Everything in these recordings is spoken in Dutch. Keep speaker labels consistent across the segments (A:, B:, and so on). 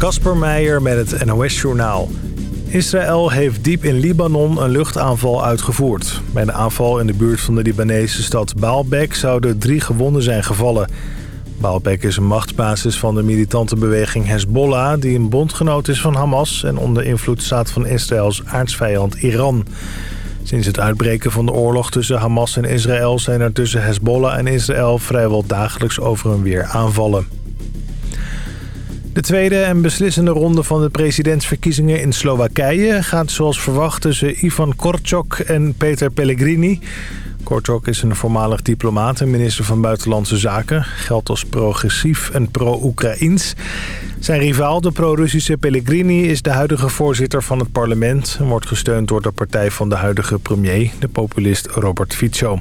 A: Kasper Meijer met het NOS-journaal. Israël heeft diep in Libanon een luchtaanval uitgevoerd. Bij de aanval in de buurt van de Libanese stad Baalbek zouden drie gewonden zijn gevallen. Baalbek is een machtsbasis van de militante beweging Hezbollah... die een bondgenoot is van Hamas en onder invloed staat van Israëls aardsvijand Iran. Sinds het uitbreken van de oorlog tussen Hamas en Israël... zijn er tussen Hezbollah en Israël vrijwel dagelijks over en weer aanvallen. De tweede en beslissende ronde van de presidentsverkiezingen in Slowakije... gaat zoals verwacht tussen Ivan Korčok en Peter Pellegrini. Korčok is een voormalig diplomaat en minister van Buitenlandse Zaken. Geldt als progressief en pro-Oekraïns. Zijn rivaal, de pro-Russische Pellegrini, is de huidige voorzitter van het parlement... en wordt gesteund door de partij van de huidige premier, de populist Robert Fico.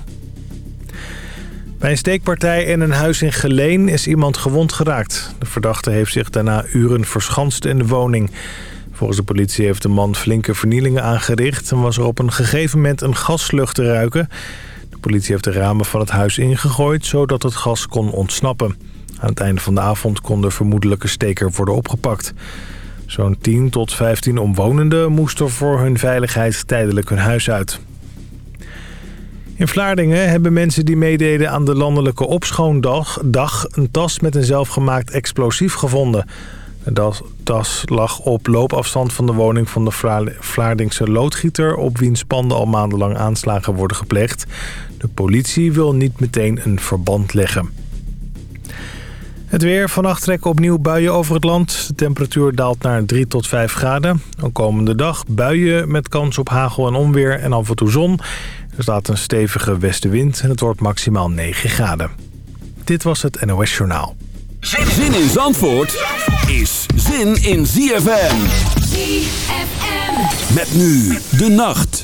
A: Bij een steekpartij in een huis in Geleen is iemand gewond geraakt. De verdachte heeft zich daarna uren verschanst in de woning. Volgens de politie heeft de man flinke vernielingen aangericht... en was er op een gegeven moment een gaslucht te ruiken. De politie heeft de ramen van het huis ingegooid... zodat het gas kon ontsnappen. Aan het einde van de avond kon de vermoedelijke steker worden opgepakt. Zo'n 10 tot 15 omwonenden moesten voor hun veiligheid tijdelijk hun huis uit. In Vlaardingen hebben mensen die meededen aan de landelijke opschoondag dag een tas met een zelfgemaakt explosief gevonden. De tas lag op loopafstand van de woning van de Vlaardingse loodgieter... op wiens panden al maandenlang aanslagen worden gepleegd. De politie wil niet meteen een verband leggen. Het weer. Vannacht trekken opnieuw buien over het land. De temperatuur daalt naar 3 tot 5 graden. Een komende dag buien met kans op hagel en onweer en af en toe zon. Er staat een stevige westenwind en het wordt maximaal 9 graden. Dit was het NOS Journaal.
B: Zin in Zandvoort is zin in ZFM. ZFM. Met nu de nacht.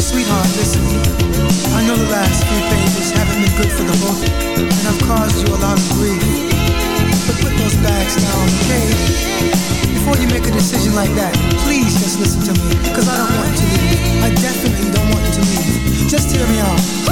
C: Sweetheart, listen. I know the last few pages haven't been good for the book. And I've caused you a lot of grief. But put those bags down, okay? Before you make a decision like that, please just listen to me. Cause I don't want to leave. I definitely don't want to leave. Just hear me out.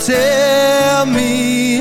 C: tell me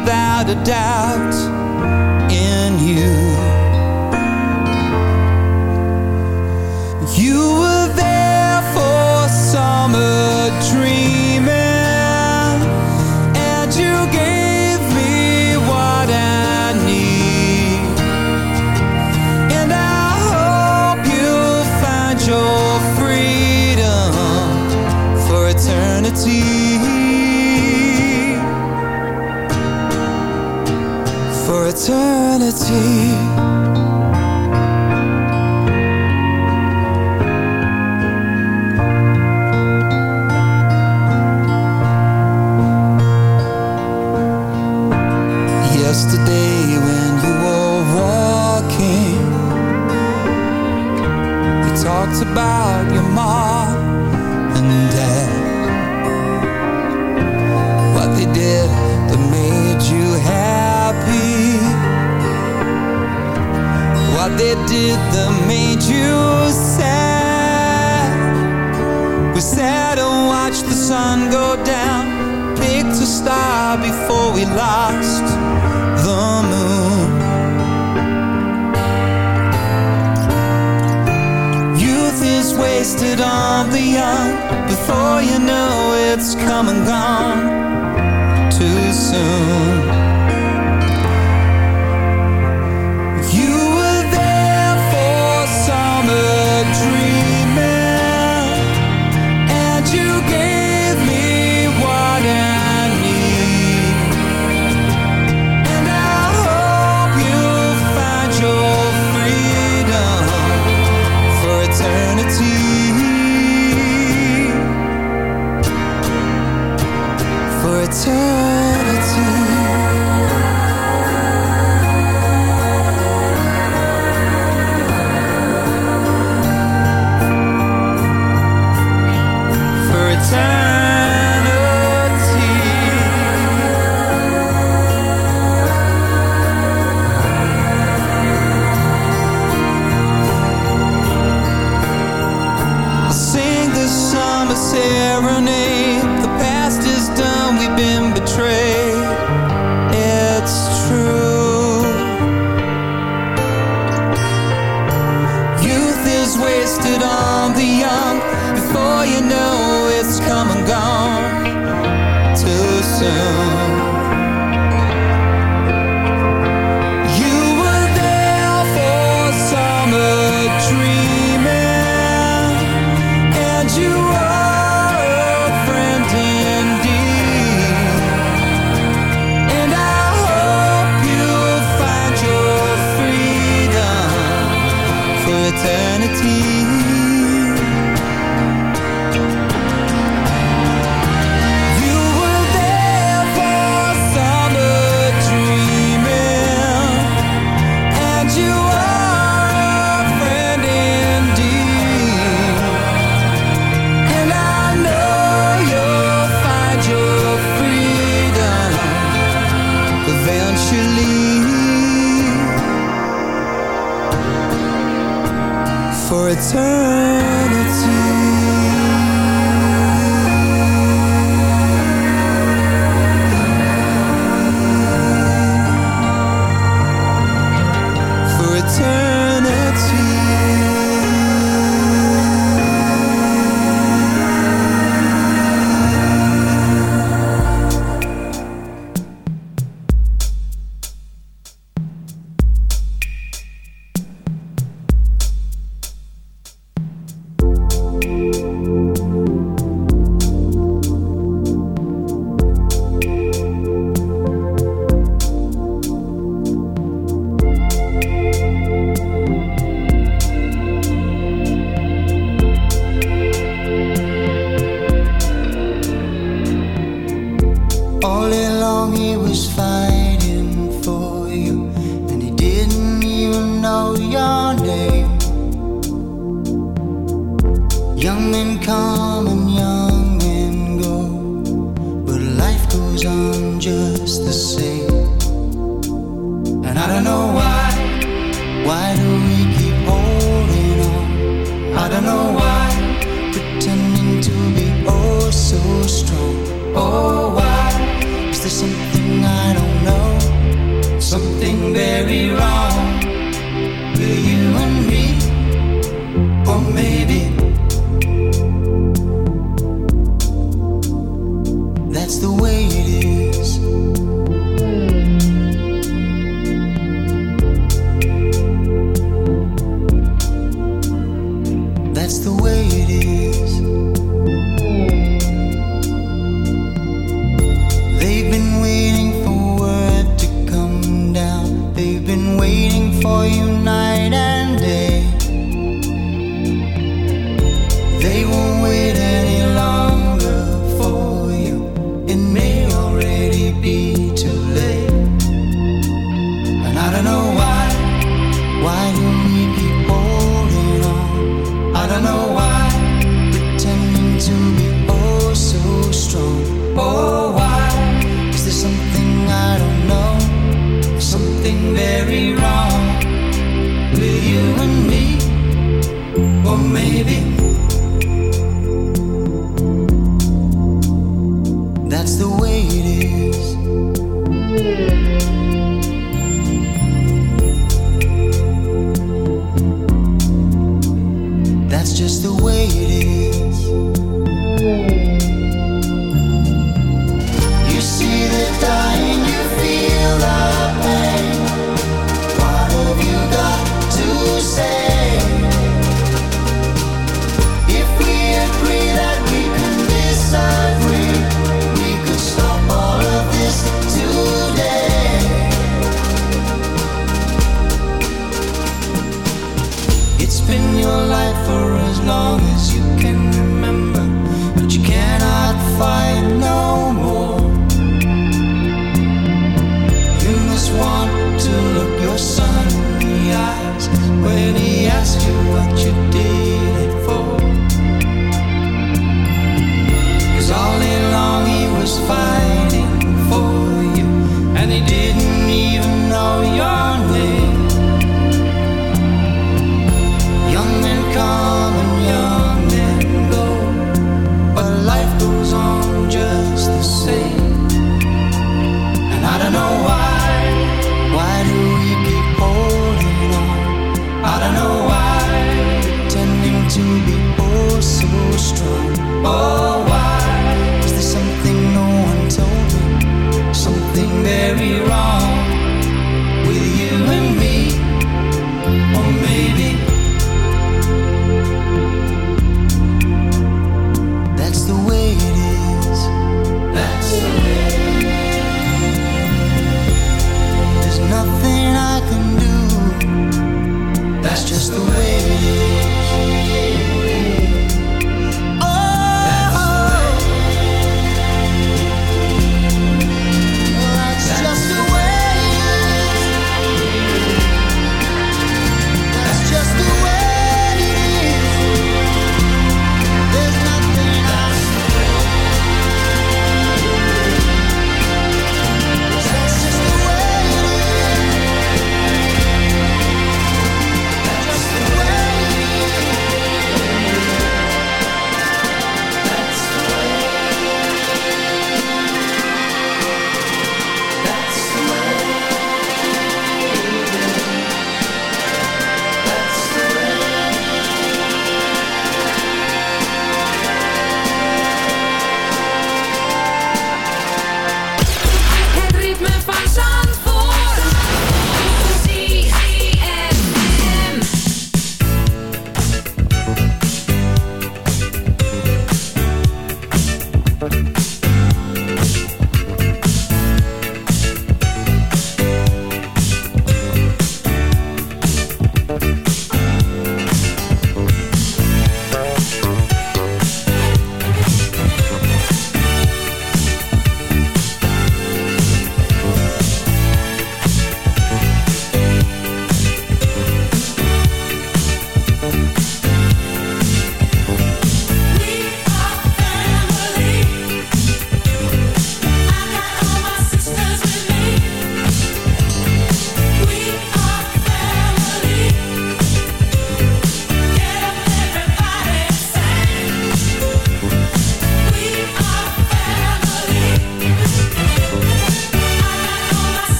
D: without a doubt. see. you sat and watched the sun go down a star before we lost the moon. Youth is wasted on the young. Before you know it's come and gone Too soon.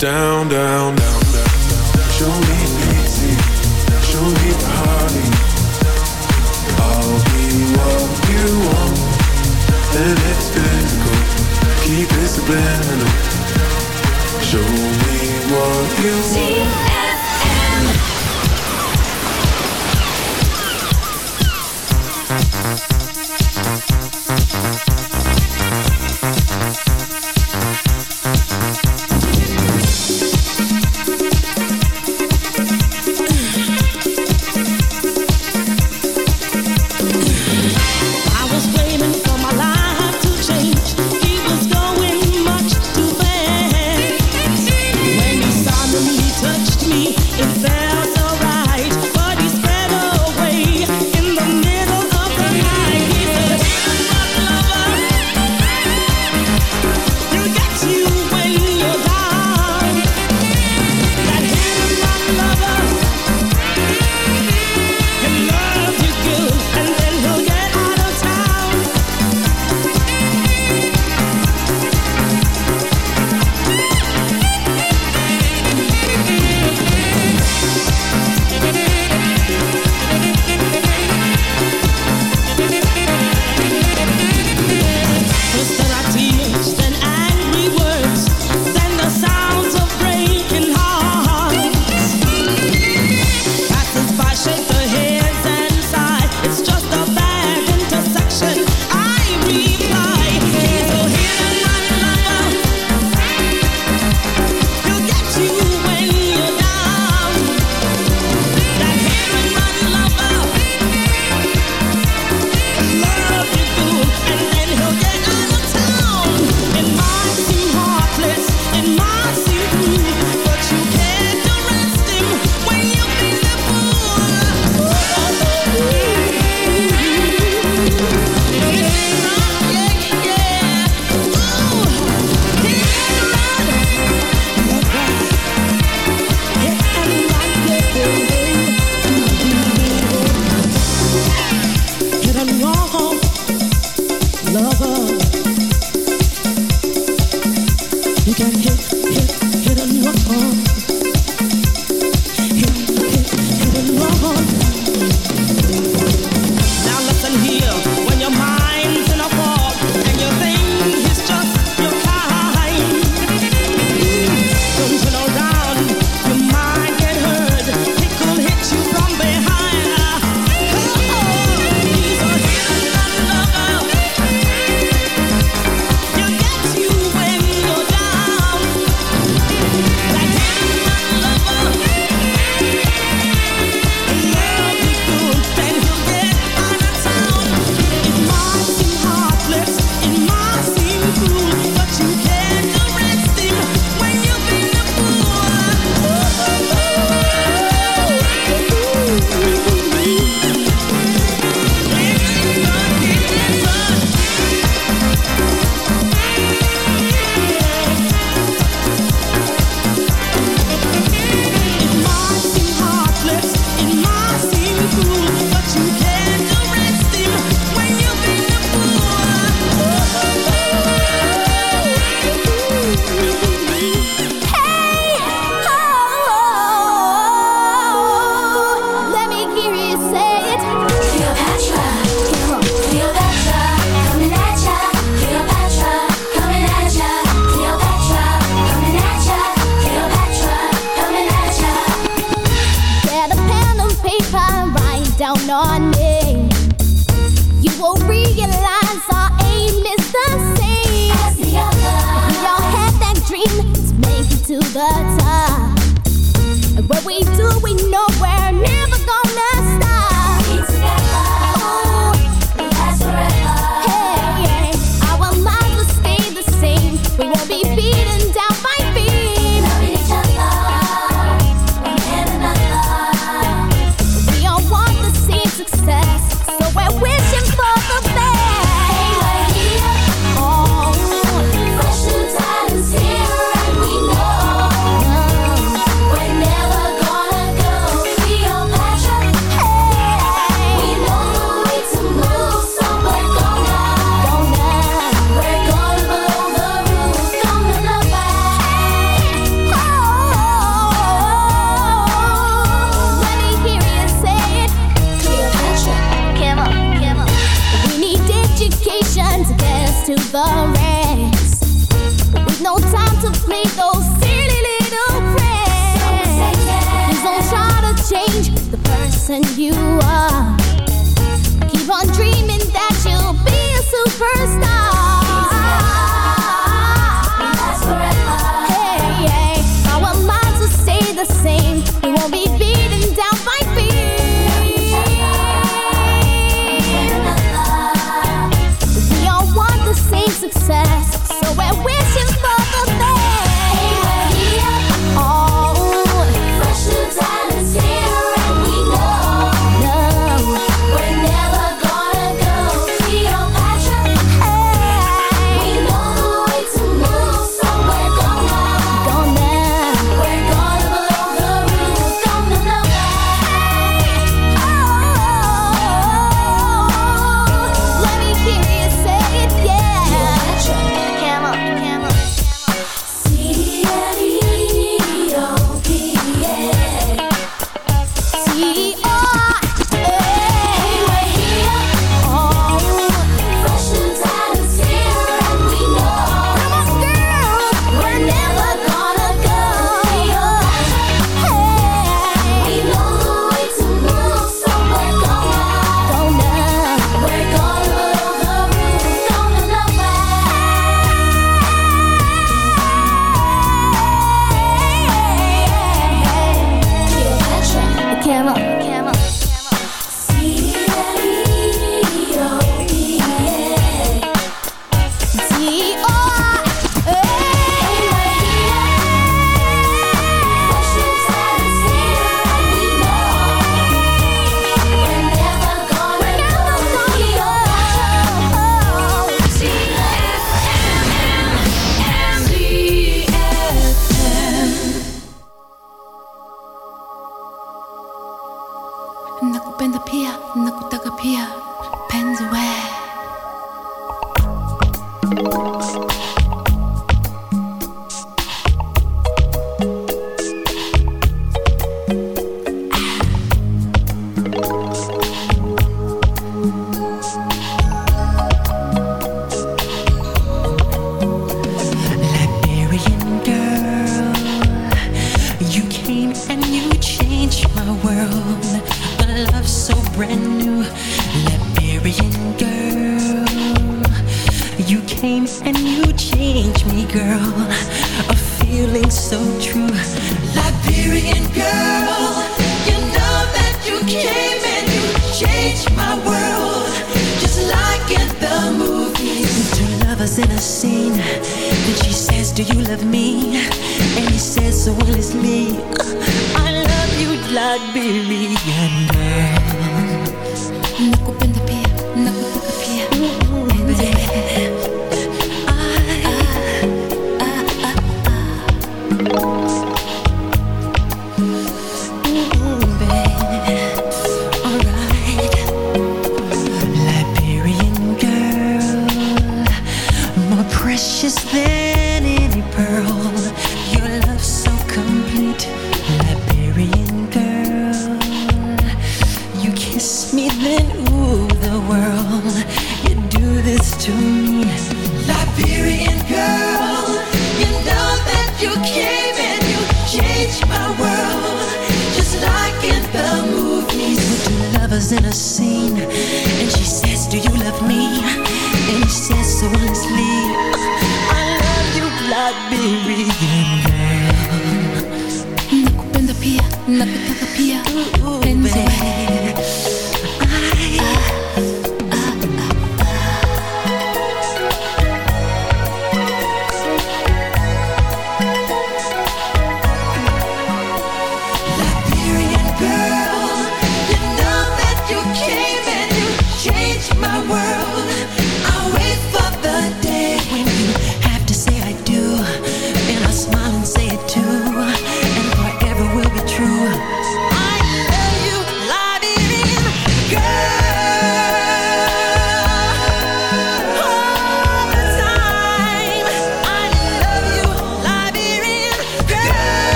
E: Da, down, down, down. Show me pity, show me the party. I'll be what you want, and it's physical. Keep it subliminal. Show me what you want.